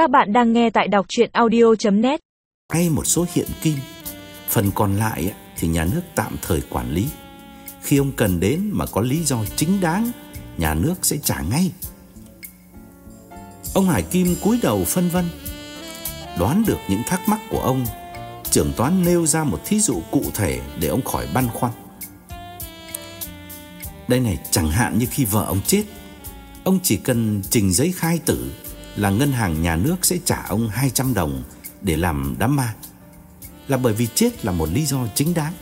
Các bạn đang nghe tại đọc chuyện audio.net ngay một số hiện kim, Phần còn lại thì nhà nước tạm thời quản lý. Khi ông cần đến mà có lý do chính đáng, Nhà nước sẽ trả ngay. Ông Hải Kim cúi đầu phân vân, Đoán được những thắc mắc của ông, Trưởng toán nêu ra một thí dụ cụ thể Để ông khỏi băn khoăn. Đây này, chẳng hạn như khi vợ ông chết, Ông chỉ cần trình giấy khai tử là ngân hàng nhà nước sẽ trả ông 200 đồng Để làm đám ma. Là bởi vì chết là một lý do chính đáng.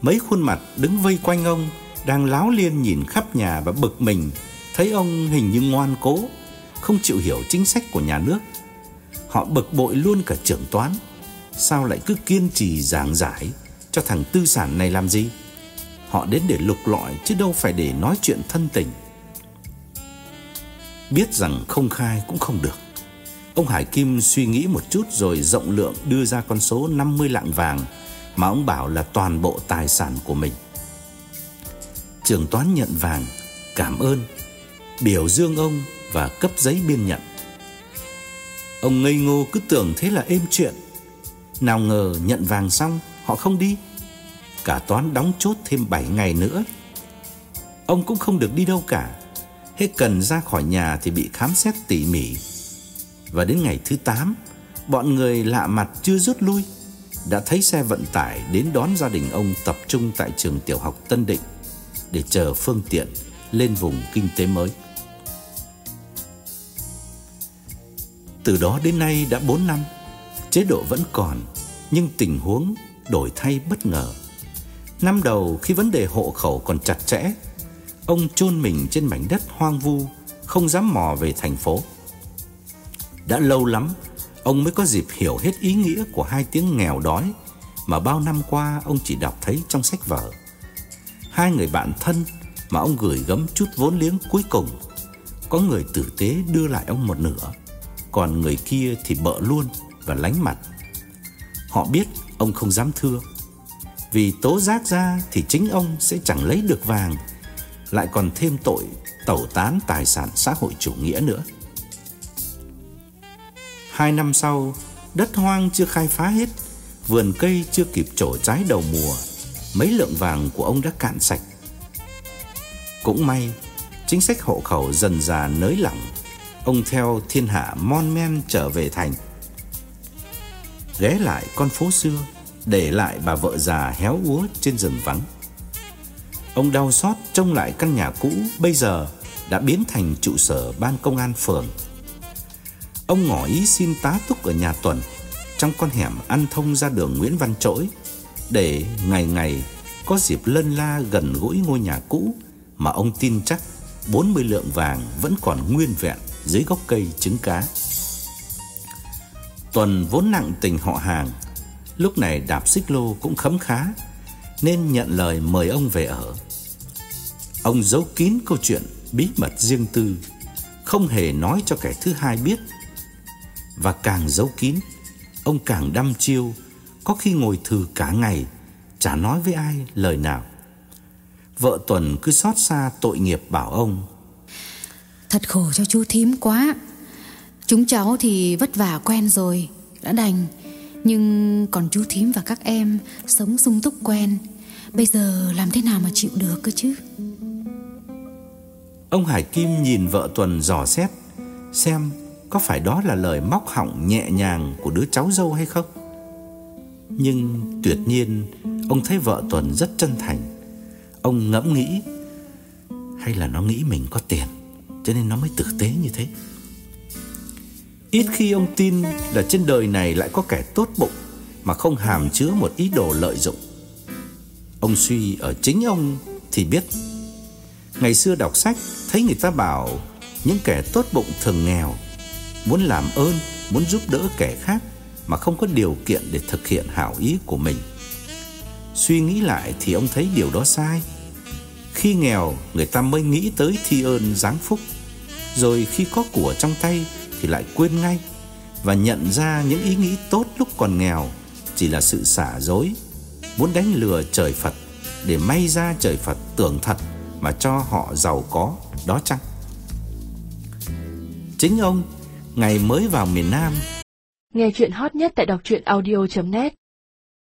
Mấy khuôn mặt đứng vây quanh ông Đang láo liên nhìn khắp nhà và bực mình. Thấy ông hình như ngoan cố, Không chịu hiểu chính sách của nhà nước. Họ bực bội luôn cả trưởng toán. Sao lại cứ kiên trì giảng giải Cho thằng tư sản này làm gì? Họ đến để lục lọi Chứ đâu phải để nói chuyện thân tình. Biết rằng không khai cũng không được. Ông Hải Kim suy nghĩ một chút Rồi rộng lượng đưa ra con số 50 lạng vàng Mà ông bảo là toàn bộ tài sản của mình. Trưởng toán nhận vàng, Cảm ơn, Biểu dương ông và cấp giấy biên nhận. Ông ngây ngô cứ tưởng thế là êm chuyện. Nào ngờ nhận vàng xong, Họ không đi. Cả toán đóng chốt thêm 7 ngày nữa. Ông cũng không được đi đâu cả. Hết cần ra khỏi nhà thì bị khám xét tỉ mỉ. Và đến ngày thứ 8 Bọn người lạ mặt chưa rút lui, Đã thấy xe vận tải đến đón gia đình ông tập trung tại trường tiểu học Tân Định Để chờ phương tiện lên vùng kinh tế mới. Từ đó đến nay đã 4 năm, Chế độ vẫn còn, Nhưng tình huống đổi thay bất ngờ. Năm đầu khi vấn đề hộ khẩu còn chặt chẽ Ông chôn mình trên mảnh đất hoang vu, Không dám mò về thành phố. Đã lâu lắm, Ông mới có dịp hiểu hết ý nghĩa của hai tiếng nghèo đói Mà bao năm qua ông chỉ đọc thấy trong sách vở. Hai người bạn thân mà ông gửi gấm chút vốn liếng cuối cùng, Có người tử tế đưa lại ông một nửa, Còn người kia thì bợ luôn và lánh mặt. Họ biết ông không dám thưa, Vì tố giác ra thì chính ông sẽ chẳng lấy được vàng lại còn thêm tội tẩu tán tài sản xã hội chủ nghĩa nữa. Hai năm sau, Đất hoang chưa khai phá hết, Vườn cây chưa kịp trổ trái đầu mùa, Mấy lượng vàng của ông đã cạn sạch. Cũng may, Chính sách hộ khẩu dần dà nới lỏng, Ông theo thiên hạ mon men trở về thành. Ghé lại con phố xưa, Để lại bà vợ già héo úa trên rừng vắng. Ông đau xót trông lại căn nhà cũ Bây giờ đã biến thành trụ sở ban công an phường Ông ngỏ ý xin tá túc ở nhà tuần Trong con hẻm ăn thông ra đường Nguyễn Văn Trỗi Để ngày ngày có dịp lân la gần gũi ngôi nhà cũ mà ông tin chắc 40 lượng vàng vẫn còn nguyên vẹn dưới gốc cây trứng cá. Tuần vốn nặng tình họ hàng, lúc này đạp xích lô cũng khấm khá, nên nhận lời mời ông về ở. Ông giấu kín câu chuyện bí mật riêng tư, không hề nói cho kẻ thứ hai biết. Và càng giấu kín, ông càng đăm chiêu, có khi ngồi thừ cả ngày, chả nói với ai lời nào. Vợ Tuần cứ xót xa tội nghiệp bảo ông Thật khổ cho chú thím quá Chúng cháu thì vất vả quen rồi Đã đành nhưng còn chú thím và các em Sống sung túc quen. Bây giờ làm thế nào mà chịu được cơ chứ? Ông Hải Kim nhìn vợ Tuần dò xét, Xem có phải đó là lời móc họng nhẹ nhàng Của đứa cháu dâu hay không. Nhưng tuyệt nhiên, Ông thấy vợ Tuần rất chân thành. Ông ngẫm nghĩ, Hay là nó nghĩ mình có tiền, Cho nên nó mới tử tế như thế? Ít khi ông tin là trên đời này lại có kẻ tốt bụng Mà không hàm chứa một ý đồ lợi dụng. Ông suy ở chính ông thì biết. Ngày xưa đọc sách thấy người ta bảo Những kẻ tốt bụng thường nghèo Muốn làm ơn, muốn giúp đỡ kẻ khác Mà không có điều kiện để thực hiện hảo ý của mình. Suy nghĩ lại thì ông thấy điều đó sai. Khi nghèo người ta mới nghĩ tới thi ơn giáng phúc. Rồi khi có của trong tay thì lại quên ngay Và nhận ra những ý nghĩ tốt lúc còn nghèo Chỉ là sự xả dối Muốn đánh lừa trời Phật Để may ra trời Phật tưởng thật Mà cho họ giàu có Đó chăng? Chính ông, ngày mới vào miền Nam. Nghe chuyện hot nhất tại đọc truyện audio.net